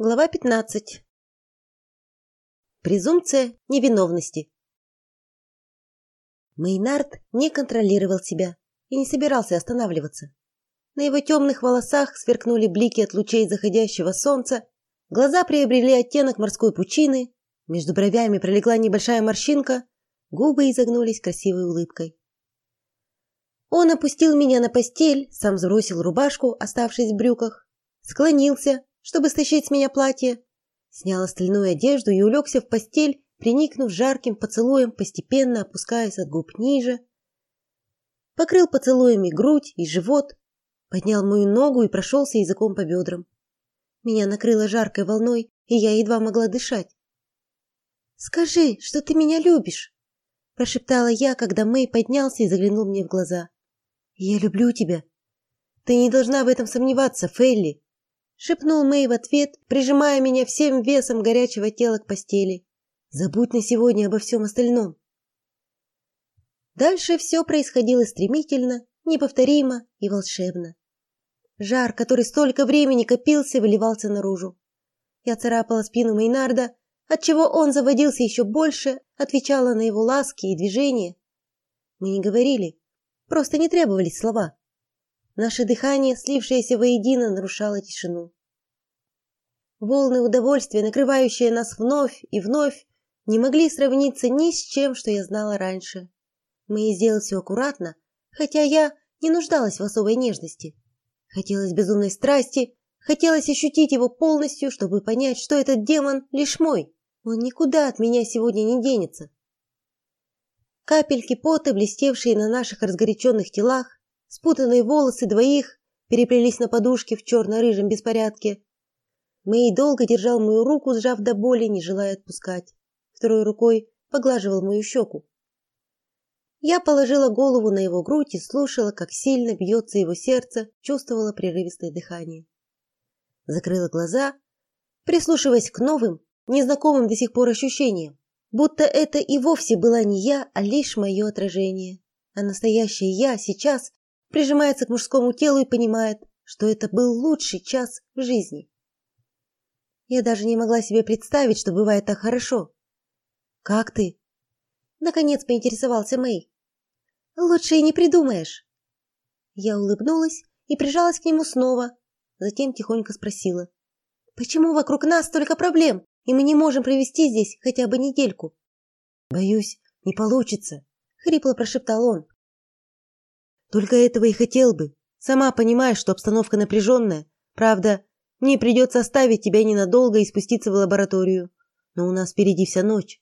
Глава 15. Презумпция невиновности. Мейнард не контролировал себя и не собирался останавливаться. На его темных волосах сверкнули блики от лучей заходящего солнца, глаза приобрели оттенок морской пучины, между бровями пролегла небольшая морщинка, губы изогнулись красивой улыбкой. Он опустил меня на постель, сам сбросил рубашку, оставшись в брюках, склонился, чтобы стащить с меня платье, снял остальную одежду и улегся в постель, приникнув жарким поцелуем, постепенно опускаясь от губ ниже. Покрыл поцелуями грудь и живот, поднял мою ногу и прошелся языком по бедрам. Меня накрыло жаркой волной, и я едва могла дышать. «Скажи, что ты меня любишь!» прошептала я, когда Мэй поднялся и заглянул мне в глаза. «Я люблю тебя. Ты не должна в этом сомневаться, Фелли шепнул Мэй в ответ, прижимая меня всем весом горячего тела к постели. Забудь на сегодня обо всем остальном. Дальше все происходило стремительно, неповторимо и волшебно. Жар, который столько времени копился, выливался наружу. Я царапала спину Мейнарда, отчего он заводился еще больше, отвечала на его ласки и движения. Мы не говорили, просто не требовались слова. Наше дыхание, слившееся воедино, нарушало тишину. Волны удовольствия, накрывающие нас вновь и вновь, не могли сравниться ни с чем, что я знала раньше. Мы сделали все аккуратно, хотя я не нуждалась в особой нежности. Хотелось безумной страсти, хотелось ощутить его полностью, чтобы понять, что этот демон лишь мой. Он никуда от меня сегодня не денется. Капельки пота, блестевшие на наших разгоряченных телах, Спутанные волосы двоих переплелись на подушке в черно-рыжем беспорядке. Мэй долго держал мою руку, сжав до боли, не желая отпускать. Второй рукой поглаживал мою щеку. Я положила голову на его грудь и слушала, как сильно бьется его сердце, чувствовала прерывистое дыхание. Закрыла глаза, прислушиваясь к новым, незнакомым до сих пор ощущениям, будто это и вовсе была не я, а лишь мое отражение. А настоящее я сейчас прижимается к мужскому телу и понимает, что это был лучший час в жизни. Я даже не могла себе представить, что бывает так хорошо. Как ты? Наконец поинтересовался Мэй. Лучше и не придумаешь. Я улыбнулась и прижалась к нему снова, затем тихонько спросила: "Почему вокруг нас столько проблем, и мы не можем провести здесь хотя бы недельку?" "Боюсь, не получится", хрипло прошептал он. Только этого и хотел бы. Сама понимаешь, что обстановка напряженная. Правда, мне придется оставить тебя ненадолго и спуститься в лабораторию. Но у нас впереди вся ночь.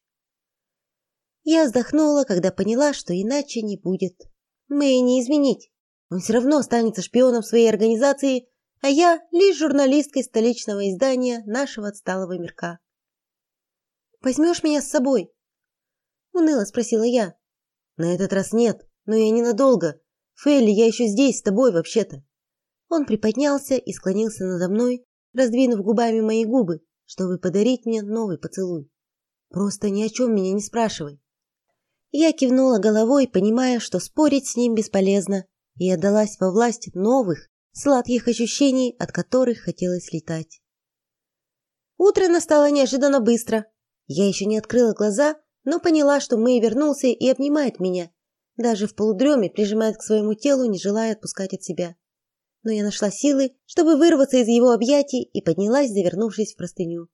Я вздохнула, когда поняла, что иначе не будет. Мэй не изменить. Он все равно останется шпионом своей организации, а я лишь журналисткой столичного издания нашего отсталого мирка. Возьмешь меня с собой? уныло спросила я. На этот раз нет, но я ненадолго. Фелли, я еще здесь с тобой вообще-то. Он приподнялся и склонился надо мной, раздвинув губами мои губы, чтобы подарить мне новый поцелуй. Просто ни о чем меня не спрашивай. Я кивнула головой, понимая, что спорить с ним бесполезно, и отдалась во власть новых, сладких ощущений, от которых хотелось летать. Утро настало неожиданно быстро. Я еще не открыла глаза, но поняла, что Мэй вернулся и обнимает меня, даже в полудреме прижимает к своему телу, не желая отпускать от себя. Но я нашла силы, чтобы вырваться из его объятий и поднялась, завернувшись в простыню.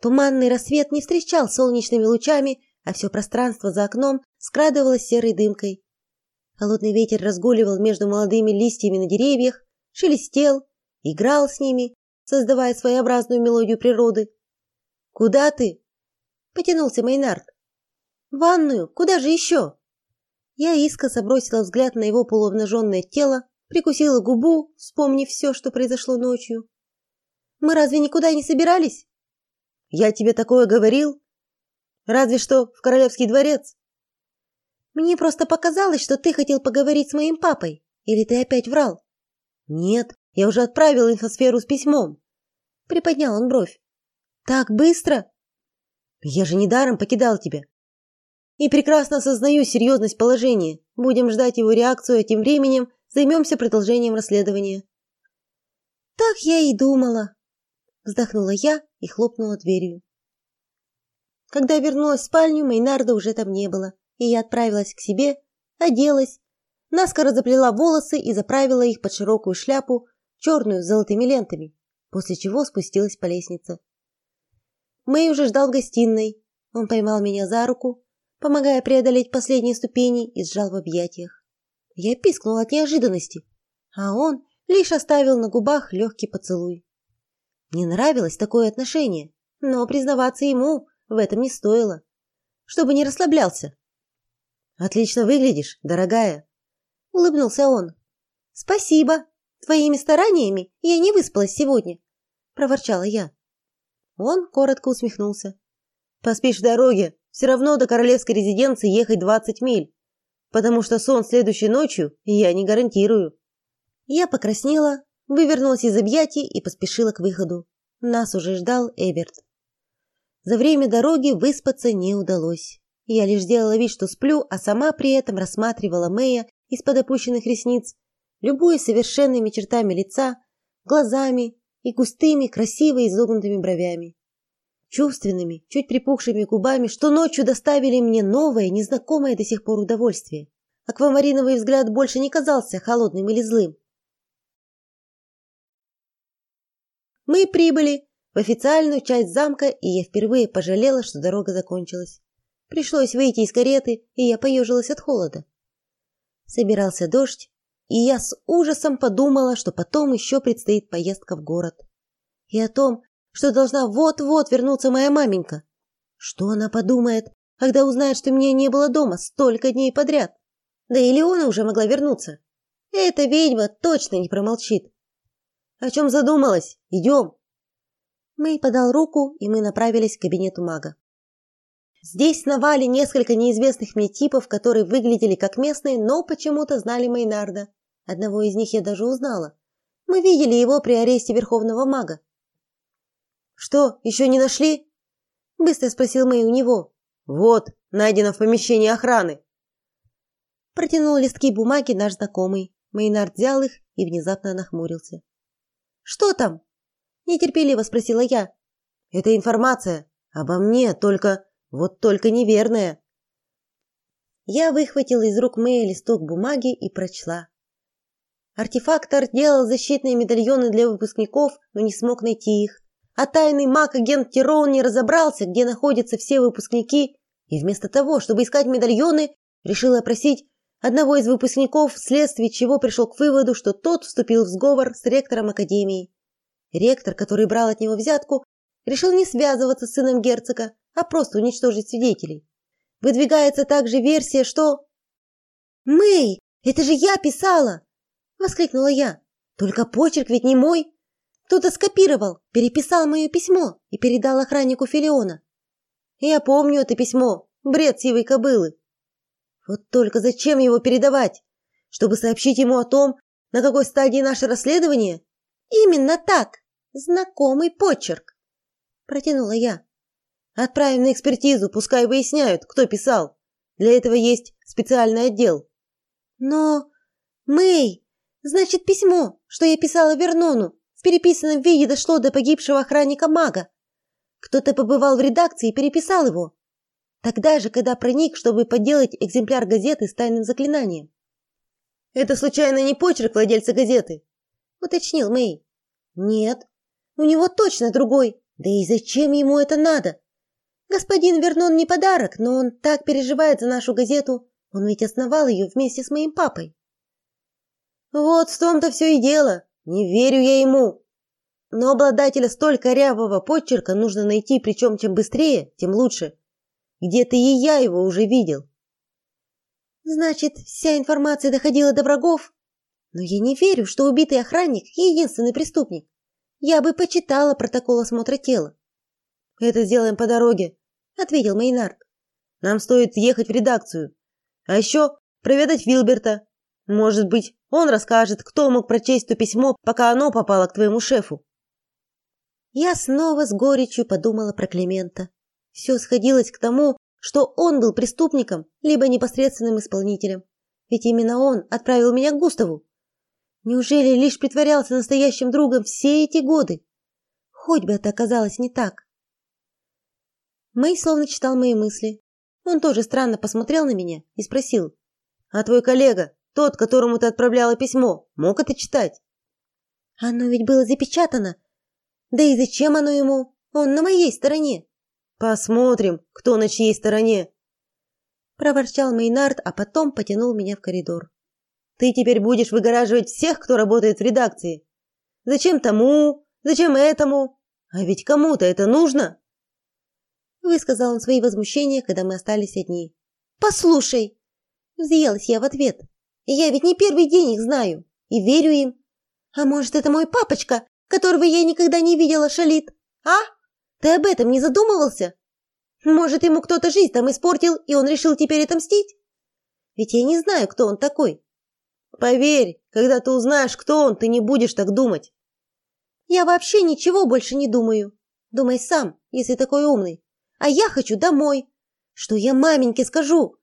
Туманный рассвет не встречал солнечными лучами, а все пространство за окном скрадывалось серой дымкой. Холодный ветер разгуливал между молодыми листьями на деревьях, шелестел, играл с ними, создавая своеобразную мелодию природы. "Куда ты?" потянулся Ванную? Куда же еще?» Я искоса бросила взгляд на его полуобнаженное тело, прикусила губу, вспомнив все, что произошло ночью. «Мы разве никуда не собирались?» «Я тебе такое говорил? Разве что в королевский дворец». «Мне просто показалось, что ты хотел поговорить с моим папой. Или ты опять врал?» «Нет, я уже отправил инфосферу с письмом». Приподнял он бровь. «Так быстро?» «Я же недаром покидал тебя и прекрасно осознаю серьезность положения. Будем ждать его реакцию, а тем временем займемся продолжением расследования. Так я и думала, вздохнула я и хлопнула дверью. Когда вернулась в спальню, Мейнарда уже там не было, и я отправилась к себе, оделась, наскоро заплела волосы и заправила их под широкую шляпу, черную с золотыми лентами, после чего спустилась по лестнице. Мэй уже ждал в гостиной. Он поймал меня за руку, помогая преодолеть последние ступени и сжал в объятиях. Я пискнула от неожиданности, а он лишь оставил на губах легкий поцелуй. Мне нравилось такое отношение, но признаваться ему в этом не стоило, чтобы не расслаблялся. Отлично выглядишь, дорогая, улыбнулся он. Спасибо. Твоими стараниями я не выспалась сегодня, проворчала я. Он коротко усмехнулся. Поспишь в дороге, все равно до королевской резиденции ехать двадцать миль, потому что сон следующей ночью я не гарантирую. Я покраснела, вывернулась из объятий и поспешила к выходу. Нас уже ждал Эверт. За время дороги выспаться не удалось. Я лишь сделала вид, что сплю, а сама при этом рассматривала Мэя из-под опущенных ресниц, любуясь совершенными чертами лица, глазами и густыми, красиво изогнутыми бровями. Чувственными, чуть припухшими губами, что ночью доставили мне новое, незнакомое до сих пор удовольствие. Аквамариновый взгляд больше не казался холодным или злым. Мы прибыли в официальную часть замка, и я впервые пожалела, что дорога закончилась. Пришлось выйти из кареты, и я поежилась от холода. Собирался дождь, и я с ужасом подумала, что потом еще предстоит поездка в город. И о том, что должна вот-вот вернуться моя маменька. Что она подумает, когда узнает, что меня не было дома столько дней подряд? Да и Леона уже могла вернуться. Эта ведьма точно не промолчит. О чем задумалась? Идем!» Мэй подал руку, и мы направились к кабинету мага. Здесь сновали несколько неизвестных мне типов, которые выглядели как местные, но почему-то знали Мейнарда. Одного из них я даже узнала. Мы видели его при аресте верховного мага. Что, еще не нашли? быстро спросил Мэй у него. Вот, найдено в помещении охраны. Протянул листки бумаги наш знакомый. Мейнард взял их и внезапно нахмурился. Что там? нетерпеливо спросила я. Это информация обо мне, только вот только неверная. Я выхватила из рук Мэя листок бумаги и прочла. Артефактор делал защитные медальоны для выпускников, но не смог найти их. А тайный маг-агент Тирон не разобрался, где находятся все выпускники, и вместо того, чтобы искать медальоны, решил опросить одного из выпускников, вследствие чего пришел к выводу, что тот вступил в сговор с ректором академии. Ректор, который брал от него взятку, решил не связываться с сыном герцога, а просто уничтожить свидетелей. Выдвигается также версия, что «Мэй, это же я писала!» воскликнула я. Только почерк ведь не мой. Кто-то скопировал, переписал мое письмо и передал охраннику Филиона. Я помню это письмо, бред сивой кобылы. Вот только зачем его передавать? Чтобы сообщить ему о том, на какой стадии наше расследование? Именно так. Знакомый почерк. Протянула я. Отправим на экспертизу, пускай выясняют, кто писал. Для этого есть специальный отдел. Но Мэй, значит, письмо, что я писала Вернону, в переписанном виде дошло до погибшего охранника мага. Кто-то побывал в редакции и переписал его. Тогда же, когда проник, чтобы подделать экземпляр газеты с тайным заклинанием. Это случайно не почерк владельца газеты? уточнил Мэй. Нет, у него точно другой. Да и зачем ему это надо? Господин Вернон не подарок, но он так переживает за нашу газету. Он ведь основал ее вместе с моим папой. Вот в том-то все и дело. Не верю я ему. Но обладателя столь корявого почерка нужно найти, причем чем быстрее, тем лучше. Где-то и я его уже видел. Значит, вся информация доходила до врагов? Но я не верю, что убитый охранник единственный преступник. Я бы почитала протокол осмотра тела. Это сделаем по дороге, ответил Мейнард. Нам стоит ехать в редакцию. А еще проведать Вилберта. Может быть, он расскажет, кто мог прочесть то письмо, пока оно попало к твоему шефу. Я снова с горечью подумала про Климента. Все сходилось к тому, что он был преступником, либо непосредственным исполнителем. Ведь именно он отправил меня к Густаву. Неужели лишь притворялся настоящим другом все эти годы? Хоть бы это оказалось не так. Мэй словно читал мои мысли. Он тоже странно посмотрел на меня и спросил: "А твой коллега, тот, которому ты отправляла письмо, мог это читать?" Оно ведь было запечатано. Да и зачем оно ему? Он на моей стороне. Посмотрим, кто на чьей стороне. Проворчал Мейнард, а потом потянул меня в коридор. Ты теперь будешь выгораживать всех, кто работает в редакции. Зачем тому? Зачем этому? А ведь кому-то это нужно. Высказал он свои возмущения, когда мы остались одни. Послушай, взъелась я в ответ. Я ведь не первый день их знаю и верю им. А может, это мой папочка, которого я никогда не видела, шалит? А? Ты об этом не задумывался? Может, ему кто-то жизнь там испортил, и он решил теперь отомстить? Ведь я не знаю, кто он такой. Поверь, когда ты узнаешь, кто он, ты не будешь так думать. Я вообще ничего больше не думаю. Думай сам, если такой умный. А я хочу домой. Что я маменьке скажу?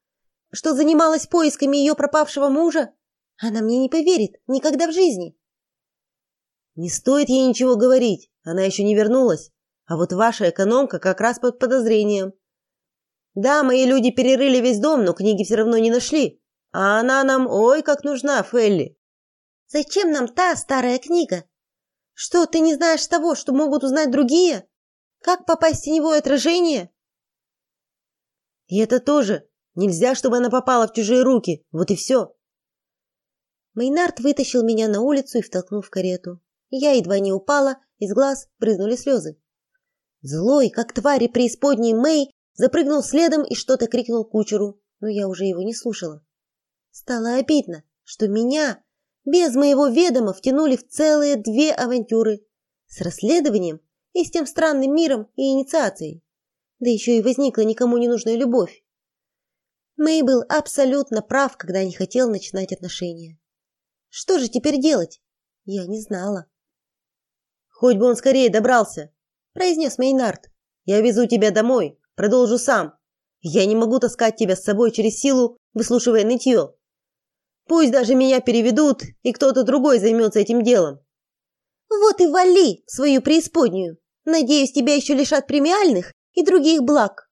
Что занималась поисками ее пропавшего мужа? Она мне не поверит никогда в жизни. Не стоит ей ничего говорить. Она еще не вернулась. А вот ваша экономка как раз под подозрением. Да, мои люди перерыли весь дом, но книги все равно не нашли. А она нам ой как нужна, Фелли. Зачем нам та старая книга? Что, ты не знаешь того, что могут узнать другие? Как попасть в теневое отражение? И это тоже. Нельзя, чтобы она попала в чужие руки. Вот и все. Мейнард вытащил меня на улицу и втолкнул в карету. Я едва не упала, из глаз брызнули слезы. Злой, как твари преисподней Мэй, запрыгнул следом и что-то крикнул кучеру, но я уже его не слушала. Стало обидно, что меня без моего ведома втянули в целые две авантюры с расследованием и с тем странным миром и инициацией. Да еще и возникла никому не нужная любовь. Мэй был абсолютно прав, когда не хотел начинать отношения. Что же теперь делать? Я не знала. Хоть бы он скорее добрался, произнес Мейнард. Я везу тебя домой, продолжу сам. Я не могу таскать тебя с собой через силу, выслушивая нытье. Пусть даже меня переведут, и кто-то другой займется этим делом. Вот и вали в свою преисподнюю. Надеюсь, тебя еще лишат премиальных и других благ.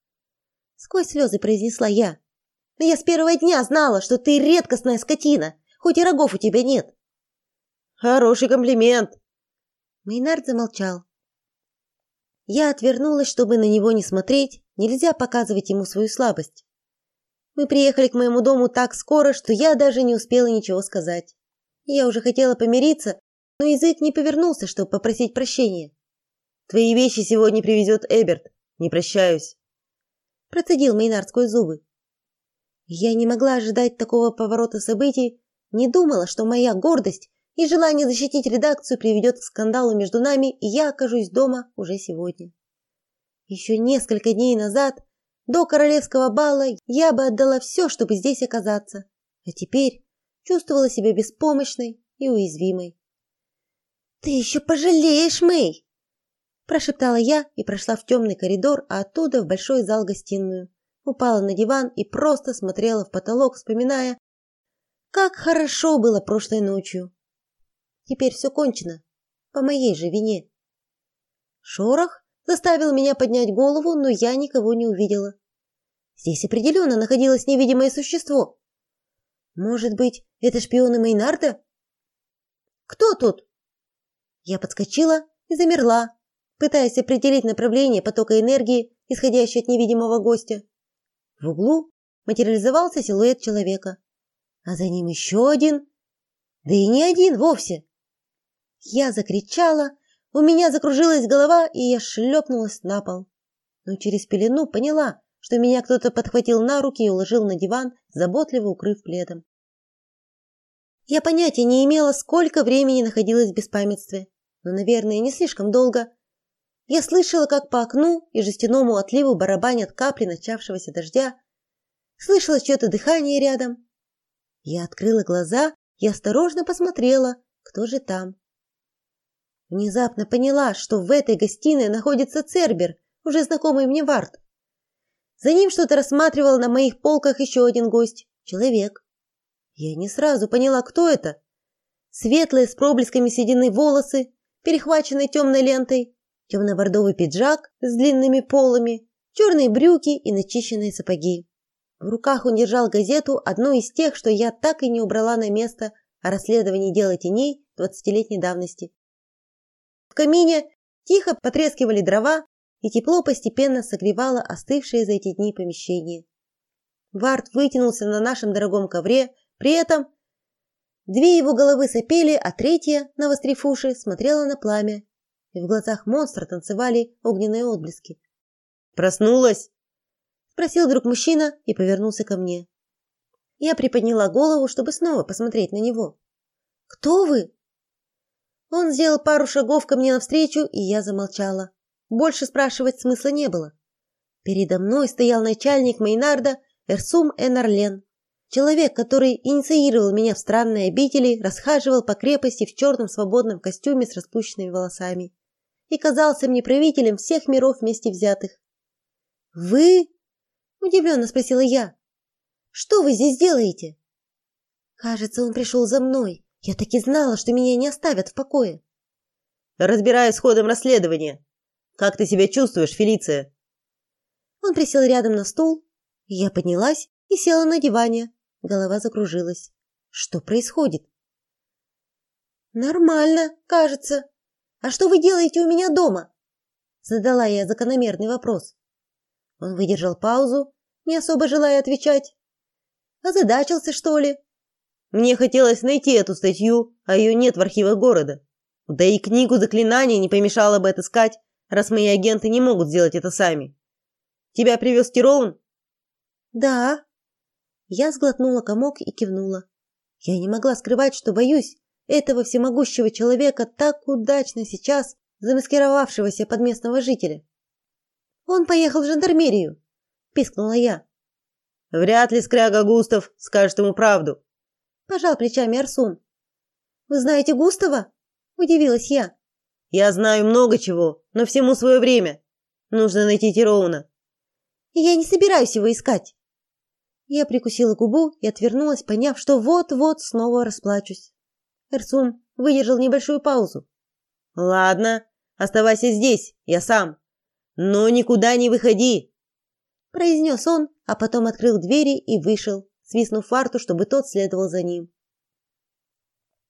Сквозь слезы произнесла я. Но я с первого дня знала, что ты редкостная скотина, хоть и рогов у тебя нет. Хороший комплимент. Мейнард замолчал. Я отвернулась, чтобы на него не смотреть. Нельзя показывать ему свою слабость. Мы приехали к моему дому так скоро, что я даже не успела ничего сказать. Я уже хотела помириться, но язык не повернулся, чтобы попросить прощения. Твои вещи сегодня привезет Эберт. Не прощаюсь, процедил Мейнард сквозь зубы. Я не могла ожидать такого поворота событий, не думала, что моя гордость и желание защитить редакцию приведет к скандалу между нами, и я окажусь дома уже сегодня. Еще несколько дней назад до королевского бала я бы отдала все, чтобы здесь оказаться, а теперь чувствовала себя беспомощной и уязвимой. Ты еще пожалеешь, Мэй, прошептала я и прошла в темный коридор, а оттуда в большой зал-гостиную. Упала на диван и просто смотрела в потолок, вспоминая, как хорошо было прошлой ночью. Теперь все кончено, по моей же вине. Шорох заставил меня поднять голову, но я никого не увидела. Здесь определенно находилось невидимое существо. Может быть, это шпионы Мейнарда? Кто тут? Я подскочила и замерла, пытаясь определить направление потока энергии, исходящей от невидимого гостя. В углу материализовался силуэт человека, а за ним еще один, да и не один вовсе. Я закричала, у меня закружилась голова, и я шлепнулась на пол. Но через пелену поняла, что меня кто-то подхватил на руки и уложил на диван, заботливо укрыв пледом. Я понятия не имела, сколько времени находилась в беспамятстве, но, наверное, не слишком долго. Я слышала, как по окну и жестяному отливу барабанят капли начавшегося дождя. Слышала чье-то дыхание рядом. Я открыла глаза и осторожно посмотрела, кто же там. Внезапно поняла, что в этой гостиной находится Цербер, уже знакомый мне Вард. За ним что-то рассматривал на моих полках еще один гость, человек. Я не сразу поняла, кто это. светлые с проблесками седины волосы, перехваченные темной лентой, темно-бордовый пиджак с длинными полами, черные брюки и начищенные сапоги. В руках он держал газету, одну из тех, что я так и не убрала на место о расследовании дела теней двадцатилетней давности. В камине тихо потрескивали дрова, и тепло постепенно согревало остывшее за эти дни помещение. Вард вытянулся на нашем дорогом ковре, при этом две его головы сопели, а третья, навострив уши, смотрела на пламя, и в глазах монстра танцевали огненные отблески. Проснулась? спросил вдруг мужчина и повернулся ко мне. Я приподняла голову, чтобы снова посмотреть на него. Кто вы? Он сделал пару шагов ко мне навстречу, и я замолчала. Больше спрашивать смысла не было. Передо мной стоял начальник Мейнарда Эрсум Энарлен, человек, который инициировал меня в странные обители, расхаживал по крепости в черном свободном костюме с распущенными волосами и казался мне правителем всех миров вместе взятых. Вы? удивленно спросила я. Что вы здесь делаете? Кажется, он пришел за мной. Я так и знала, что меня не оставят в покое. Разбираюсь с ходом расследования. Как ты себя чувствуешь, Фелиция? Он присел рядом на стул, я поднялась и села на диване. Голова закружилась. Что происходит? Нормально, кажется. А что вы делаете у меня дома? задала я закономерный вопрос. Он выдержал паузу, не особо желая отвечать. Озадачился, что ли? Мне хотелось найти эту статью, а ее нет в архивах города. Да и книгу заклинаний не помешало бы отыскать, раз мои агенты не могут сделать это сами. Тебя привез Тироун? Да. Я сглотнула комок и кивнула. Я не могла скрывать, что боюсь этого всемогущего человека, так удачно сейчас замаскировавшегося под местного жителя. Он поехал в жандармерию, пискнула я. Вряд ли скряга Густав скажет ему правду. Пожал плечами Арсун. Вы знаете Густава? удивилась я. Я знаю много чего, но всему свое время. Нужно найти Тироуна. Я не собираюсь его искать. Я прикусила губу и отвернулась, поняв, что вот-вот снова расплачусь. Арсун выдержал небольшую паузу. Ладно, оставайся здесь, я сам. Но никуда не выходи, произнес он, а потом открыл двери и вышел, свистнув фарту, чтобы тот следовал за ним.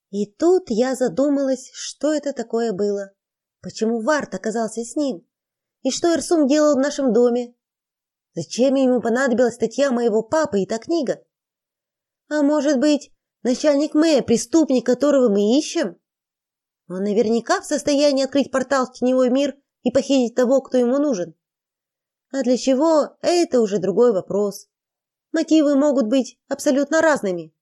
И тут я задумалась, что это такое было. Почему Варт оказался с ним? И что Эрсум делал в нашем доме? Зачем ему понадобилась статья моего папы и та книга? А может быть, начальник Мэя преступник, которого мы ищем? Он наверняка в состоянии открыть портал в теневой мир и похитить того, кто ему нужен. А для чего это уже другой вопрос. Мотивы могут быть абсолютно разными,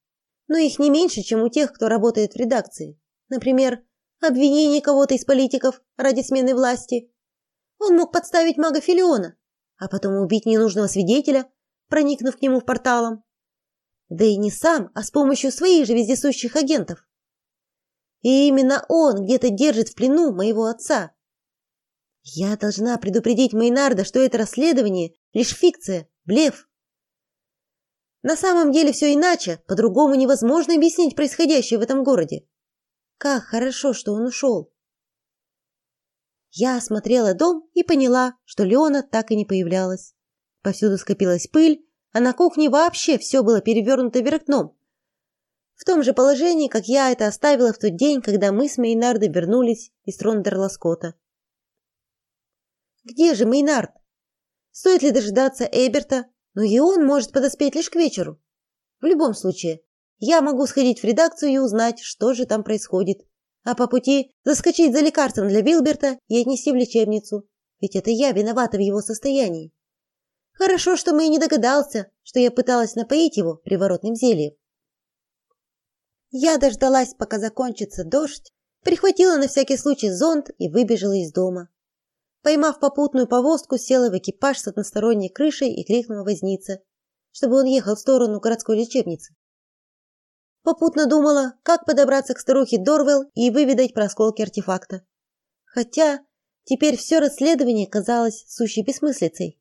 но их не меньше, чем у тех, кто работает в редакции. Например, обвинение кого-то из политиков ради смены власти. Он мог подставить мага Филиона, а потом убить ненужного свидетеля, проникнув к нему в порталом. Да и не сам, а с помощью своих же вездесущих агентов. И именно он где-то держит в плену моего отца. Я должна предупредить Мейнарда, что это расследование лишь фикция, блеф. На самом деле все иначе, по-другому невозможно объяснить происходящее в этом городе. Как хорошо, что он ушел. Я осмотрела дом и поняла, что Леона так и не появлялась. Повсюду скопилась пыль, а на кухне вообще все было перевернуто вверх дном. В том же положении, как я это оставила в тот день, когда мы с Мейнардом вернулись из Трондерласкота. Где же Мейнард? Стоит ли дожидаться Эберта? Но и он может подоспеть лишь к вечеру. В любом случае, я могу сходить в редакцию и узнать, что же там происходит. А по пути заскочить за лекарством для Вилберта и отнести в лечебницу. Ведь это я виновата в его состоянии. Хорошо, что Мэй не догадался, что я пыталась напоить его приворотным зельем. Я дождалась, пока закончится дождь, прихватила на всякий случай зонт и выбежала из дома. Поймав попутную повозку, села в экипаж с односторонней крышей и крикнула вознице, чтобы он ехал в сторону городской лечебницы. Попутно думала, как подобраться к старухе Дорвелл и выведать про осколки артефакта. Хотя теперь все расследование казалось сущей бессмыслицей.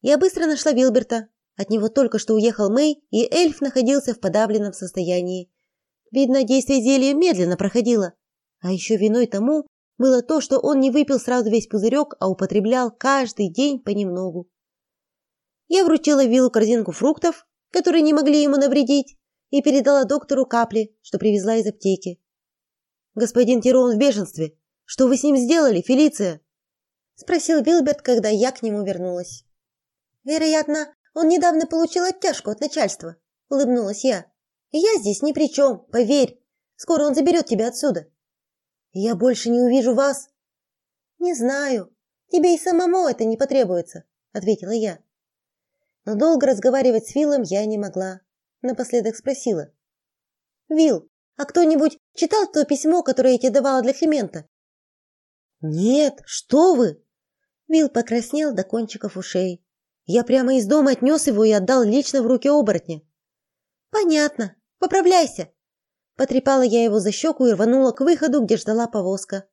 Я быстро нашла Вилберта. От него только что уехал Мэй, и эльф находился в подавленном состоянии. Видно, действие зелья медленно проходило. А еще виной тому было то, что он не выпил сразу весь пузырек, а употреблял каждый день понемногу. Я вручила Виллу корзинку фруктов, которые не могли ему навредить, и передала доктору капли, что привезла из аптеки. Господин Тирон в бешенстве. Что вы с ним сделали, Фелиция? спросил Вилберт, когда я к нему вернулась. Вероятно, он недавно получил оттяжку от начальства, улыбнулась я. Я здесь ни при чем, поверь. Скоро он заберет тебя отсюда. Я больше не увижу вас. Не знаю. Тебе и самому это не потребуется, ответила я. Но долго разговаривать с Виллом я не могла. Напоследок спросила: "Вилл, а кто-нибудь читал то письмо, которое я тебе давала для Климента?" "Нет, что вы?" Вилл покраснел до кончиков ушей. Я прямо из дома отнес его и отдал лично в руки оборотня. Понятно. Поправляйся. Потрепала я его за щеку и рванула к выходу, где ждала повозка.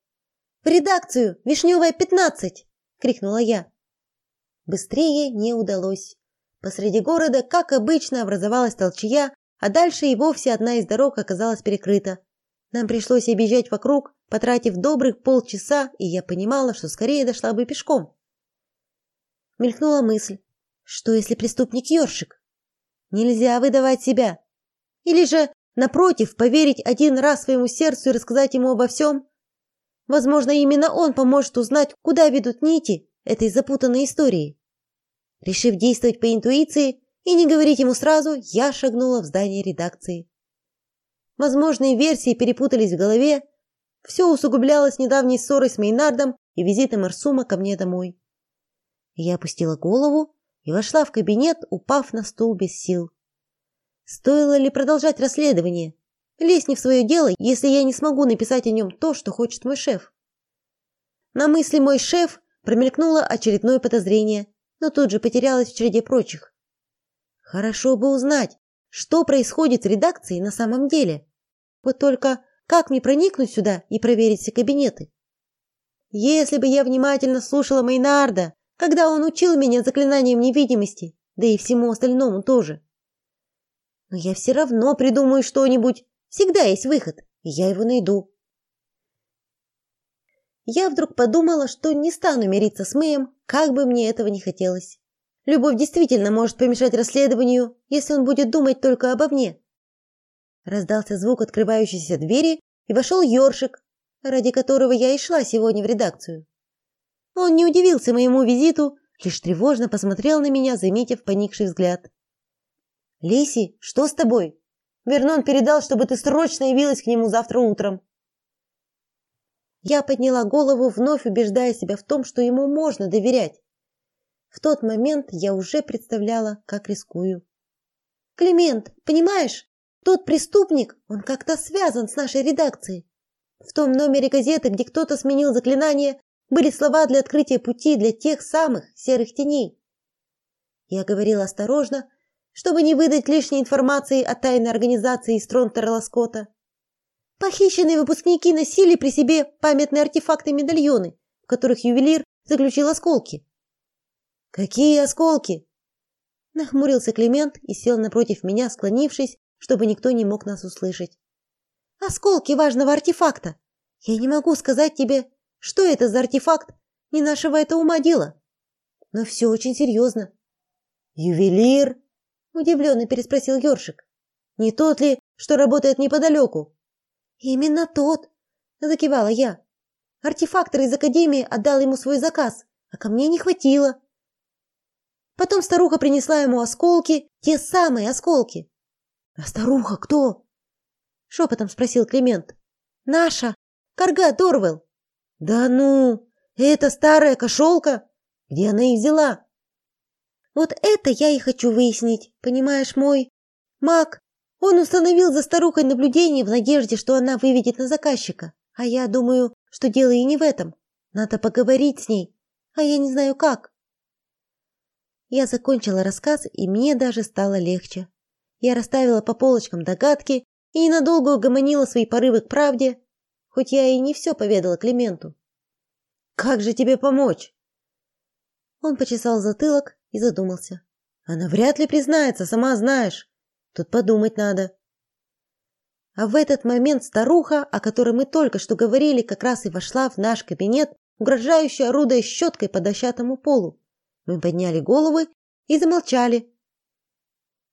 В редакцию, Вишневая, 15, крикнула я. Быстрее не удалось. Посреди города, как обычно, образовалась толчья, а дальше и вовсе одна из дорог оказалась перекрыта. Нам пришлось объезжать вокруг, потратив добрых полчаса, и я понимала, что скорее дошла бы пешком. Мелькнула мысль: что если преступник ёршик? Нельзя выдавать себя. Или же, напротив, поверить один раз своему сердцу и рассказать ему обо всем? Возможно, именно он поможет узнать, куда ведут нити этой запутанной истории. Решив действовать по интуиции и не говорить ему сразу, я шагнула в здание редакции. Возможные версии перепутались в голове. Все усугублялось недавней ссорой с Мейнардом и визитом Арсума ко мне домой. Я опустила голову и вошла в кабинет, упав на стул без сил. Стоило ли продолжать расследование? Лезть не в свое дело, если я не смогу написать о нем то, что хочет мой шеф. На мысли мой шеф промелькнуло очередное подозрение, но тут же потерялось в череде прочих. Хорошо бы узнать, что происходит в редакции на самом деле. Вот только как мне проникнуть сюда и проверить все кабинеты? Если бы я внимательно слушала Мейнарда, когда он учил меня заклинаниям невидимости, да и всему остальному тоже. Но я все равно придумаю что-нибудь. Всегда есть выход, и я его найду. Я вдруг подумала, что не стану мириться с Мэем, как бы мне этого не хотелось. Любовь действительно может помешать расследованию, если он будет думать только обо мне. Раздался звук открывающейся двери, и вошел Ёршик, ради которого я и шла сегодня в редакцию. Он не удивился моему визиту, лишь тревожно посмотрел на меня, заметив поникший взгляд. Лиси, что с тобой? Вернон передал, чтобы ты срочно явилась к нему завтра утром. Я подняла голову, вновь убеждая себя в том, что ему можно доверять. В тот момент я уже представляла, как рискую. Климент, понимаешь, тот преступник, он как-то связан с нашей редакцией. В том номере газеты, где кто-то сменил заклинание, были слова для открытия пути для тех самых серых теней. Я говорила осторожно, чтобы не выдать лишней информации о тайной организации Стронтера Ласкота. Похищенные выпускники носили при себе памятные артефакты-медальоны, в которых ювелир заключил осколки. Какие осколки? Нахмурился Климент и сел напротив меня, склонившись, чтобы никто не мог нас услышать. Осколки важного артефакта. Я не могу сказать тебе, что это за артефакт? Не нашего это ума дело. Но все очень серьезно. Ювелир? Удивленно переспросил Ёршик. Не тот ли, что работает неподалеку? Именно тот, закивала я. Артефактор из академии отдал ему свой заказ, а ко мне не хватило. Потом старуха принесла ему осколки, те самые осколки. А старуха кто? шепотом спросил Климент. Наша, Карга Дорвелл. Да ну, это старая кошелка? Где она их взяла? Вот это я и хочу выяснить, понимаешь, мой маг. Он установил за старухой наблюдение в надежде, что она выведет на заказчика. А я думаю, что дело и не в этом. Надо поговорить с ней, а я не знаю как. Я закончила рассказ, и мне даже стало легче. Я расставила по полочкам догадки и ненадолго угомонила свои порывы к правде, хоть я и не все поведала Клименту. Как же тебе помочь? Он почесал затылок и задумался. Она вряд ли признается, сама знаешь. Тут подумать надо. А в этот момент старуха, о которой мы только что говорили, как раз и вошла в наш кабинет, угрожающе орудуя щеткой по дощатому полу. Мы подняли головы и замолчали.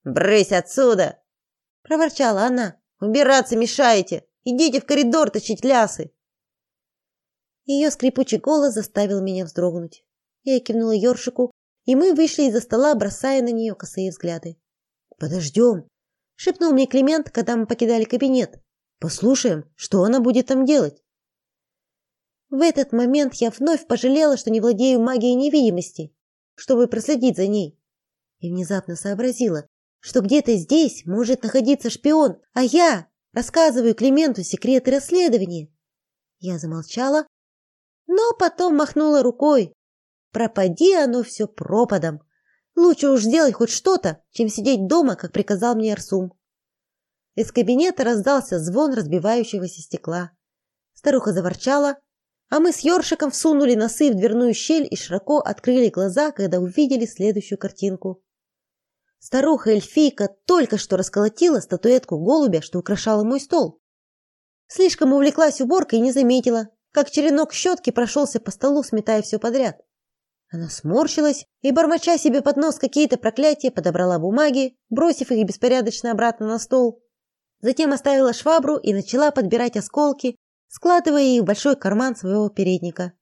«Брысь отсюда!» – проворчала она. «Убираться мешаете! Идите в коридор точить лясы!» Ее скрипучий голос заставил меня вздрогнуть. Я кивнула Ёршику, и мы вышли из-за стола, бросая на нее косые взгляды. «Подождем!» – шепнул мне Климент, когда мы покидали кабинет. «Послушаем, что она будет там делать?» В этот момент я вновь пожалела, что не владею магией невидимости, чтобы проследить за ней. И внезапно сообразила, что где-то здесь может находиться шпион, а я рассказываю Клименту секреты расследования. Я замолчала, но потом махнула рукой. Пропади оно все пропадом. Лучше уж сделать хоть что-то, чем сидеть дома, как приказал мне Арсум. Из кабинета раздался звон разбивающегося стекла. Старуха заворчала, а мы с Ёршиком всунули носы в дверную щель и широко открыли глаза, когда увидели следующую картинку. Старуха-эльфийка только что расколотила статуэтку голубя, что украшала мой стол. Слишком увлеклась уборкой и не заметила, как черенок щетки прошелся по столу, сметая все подряд. Она сморщилась и, бормоча себе под нос какие-то проклятия, подобрала бумаги, бросив их беспорядочно обратно на стол. Затем оставила швабру и начала подбирать осколки, складывая их в большой карман своего передника.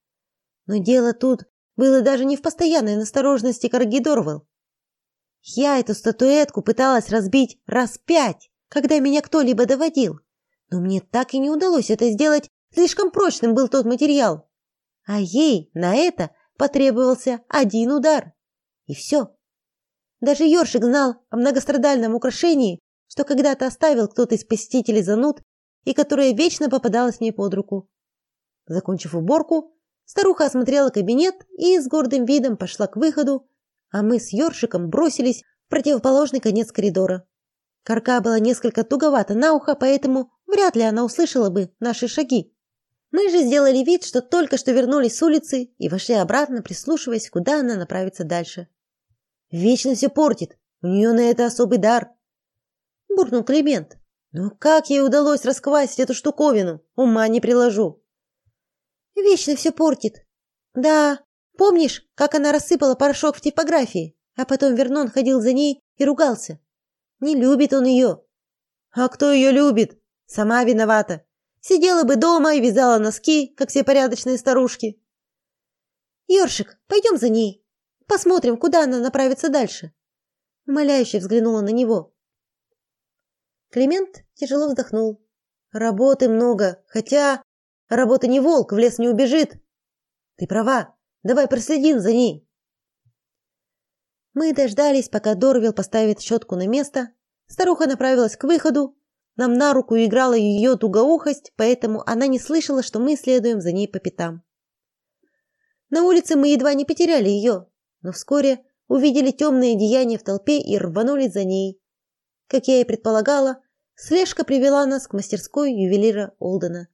Но дело тут было даже не в постоянной настороженности Каргидорвелл. Я эту статуэтку пыталась разбить раз пять, когда меня кто-либо доводил. Но мне так и не удалось это сделать, слишком прочным был тот материал. А ей на это потребовался один удар. И все. Даже Ёршик знал о многострадальном украшении, что когда-то оставил кто-то из посетителей зануд и которое вечно попадалось мне под руку. Закончив уборку, старуха осмотрела кабинет и с гордым видом пошла к выходу, а мы с Ёршиком бросились в противоположный конец коридора. Карка была несколько туговата на ухо, поэтому вряд ли она услышала бы наши шаги. Мы же сделали вид, что только что вернулись с улицы и вошли обратно, прислушиваясь, куда она направится дальше. Вечно все портит. У нее на это особый дар, буркнул Климент. Но как ей удалось расквасить эту штуковину? Ума не приложу. Вечно все портит. Да, Помнишь, как она рассыпала порошок в типографии, а потом Вернон ходил за ней и ругался? Не любит он ее. А кто ее любит? Сама виновата. Сидела бы дома и вязала носки, как все порядочные старушки. Ёршик, пойдем за ней. Посмотрим, куда она направится дальше. Умоляюще взглянула на него. Климент тяжело вздохнул. Работы много, хотя работа не волк, в лес не убежит. Ты права. Давай проследим за ней. Мы дождались, пока Дорвил поставит щетку на место. Старуха направилась к выходу. Нам на руку играла ее тугоухость, поэтому она не слышала, что мы следуем за ней по пятам. На улице мы едва не потеряли ее, но вскоре увидели темное деяние в толпе и рванулись за ней. Как я и предполагала, слежка привела нас к мастерской ювелира Олдена.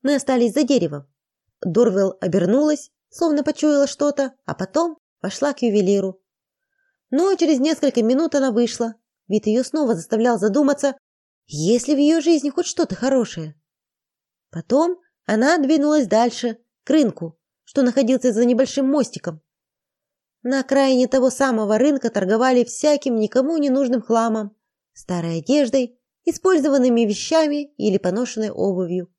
Мы остались за деревом. Дорвел обернулась словно почуяла что-то, а потом пошла к ювелиру. Но через несколько минут она вышла. Вид ее снова заставлял задуматься, есть ли в ее жизни хоть что-то хорошее. Потом она двинулась дальше, к рынку, что находился за небольшим мостиком. На окраине того самого рынка торговали всяким никому не нужным хламом, старой одеждой, использованными вещами или поношенной обувью.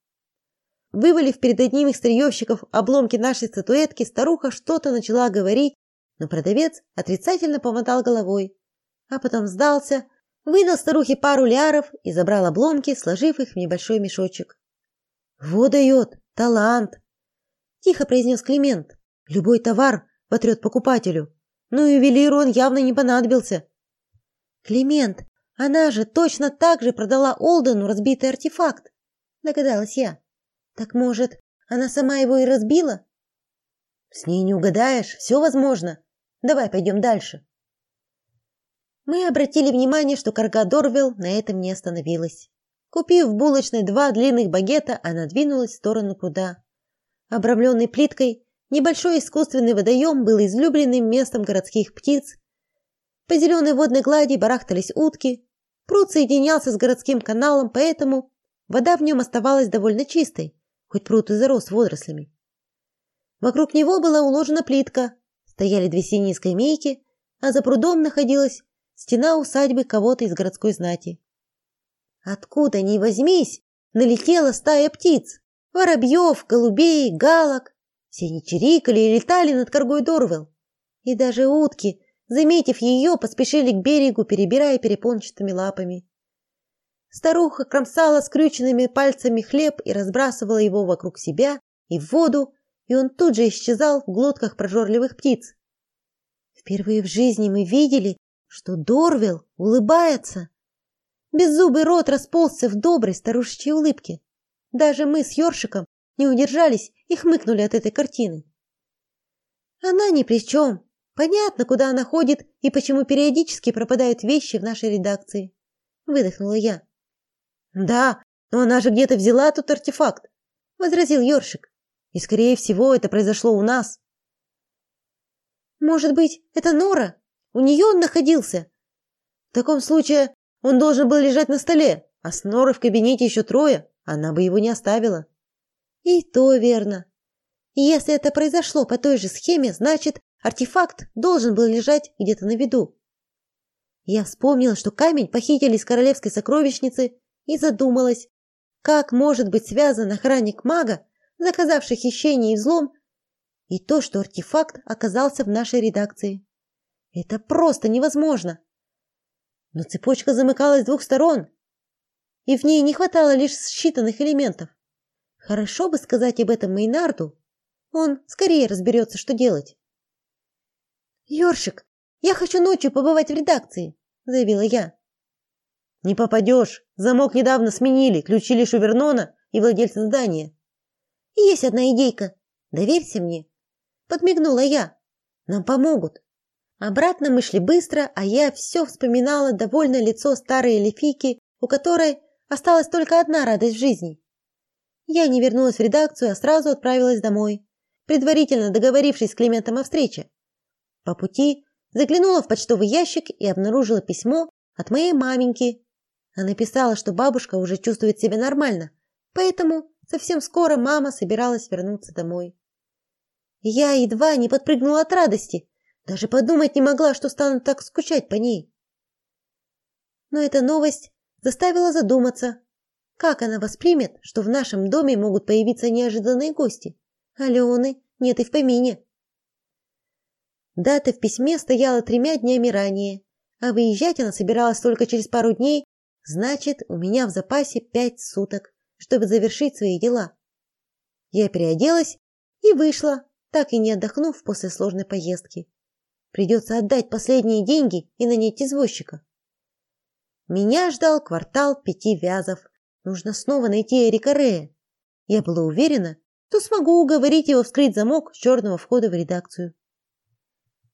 Вывалив перед одним из старьевщиков обломки нашей статуэтки, старуха что-то начала говорить, но продавец отрицательно помотал головой, а потом сдался, выдал старухе пару ляров и забрал обломки, сложив их в небольшой мешочек. «Вот дает! Талант!» – тихо произнес Климент. «Любой товар потрет покупателю. Ну и ювелиру он явно не понадобился». «Климент, она же точно так же продала Олдену разбитый артефакт», – догадалась я. Так может, она сама его и разбила? С ней не угадаешь, все возможно. Давай пойдем дальше. Мы обратили внимание, что Карга Дорвилл на этом не остановилась. Купив в булочной два длинных багета, она двинулась в сторону пруда. Обрамленный плиткой, небольшой искусственный водоем был излюбленным местом городских птиц. По зеленой водной глади барахтались утки. Пруд соединялся с городским каналом, поэтому вода в нем оставалась довольно чистой, хоть пруд и зарос водорослями. Вокруг него была уложена плитка, стояли две синие скамейки, а за прудом находилась стена усадьбы кого-то из городской знати. Откуда ни возьмись, налетела стая птиц: воробьев, голубей, галок. Все они чирикали и летали над Каргой Дорвелл. И даже утки, заметив ее, поспешили к берегу, перебирая перепончатыми лапами. Старуха кромсала скрюченными пальцами хлеб и разбрасывала его вокруг себя и в воду, и он тут же исчезал в глотках прожорливых птиц. Впервые в жизни мы видели, что Дорвел улыбается. Беззубый рот расползся в доброй старушечьей улыбке. Даже мы с Ёршиком не удержались и хмыкнули от этой картины. Она ни при чем. Понятно, куда она ходит и почему периодически пропадают вещи в нашей редакции. Выдохнула я. Да, но она же где-то взяла тот артефакт, возразил Ёршик. И скорее всего, это произошло у нас. Может быть, это Нора? У нее он находился. В таком случае он должен был лежать на столе, а с Норой в кабинете еще трое, она бы его не оставила. И то верно. Если это произошло по той же схеме, значит, артефакт должен был лежать где-то на виду. Я вспомнила, что камень похитили из королевской сокровищницы и задумалась, как может быть связан охранник мага, заказавший хищение и взлом, и то, что артефакт оказался в нашей редакции. Это просто невозможно. Но цепочка замыкалась с двух сторон, и в ней не хватало лишь считанных элементов. Хорошо бы сказать об этом Мейнарду. Он скорее разберется, что делать. Ёршик, я хочу ночью побывать в редакции, заявила я. Не попадешь. Замок недавно сменили, ключи лишь у Вернона и владельца здания. Есть одна идейка. Доверься мне, подмигнула я. Нам помогут. Обратно мы шли быстро, а я все вспоминала довольное лицо старой эльфийки, у которой осталась только одна радость в жизни я не вернулась в редакцию, а сразу отправилась домой, предварительно договорившись с Климентом о встрече. По пути заглянула в почтовый ящик и обнаружила письмо от моей маменьки. Она написала, что бабушка уже чувствует себя нормально, поэтому совсем скоро мама собиралась вернуться домой. Я едва не подпрыгнула от радости, даже подумать не могла, что стану так скучать по ней. Но эта новость заставила задуматься, как она воспримет, что в нашем доме могут появиться неожиданные гости? Алены нет и в помине. Дата в письме стояла тремя днями ранее, а выезжать она собиралась только через пару дней, значит, у меня в запасе пять суток, чтобы завершить свои дела. Я переоделась и вышла, так и не отдохнув после сложной поездки. Придется отдать последние деньги и нанять извозчика. Меня ждал квартал пяти вязов – Нужно снова найти Эрика Рея. Я была уверена, что смогу уговорить его вскрыть замок с черного входа в редакцию.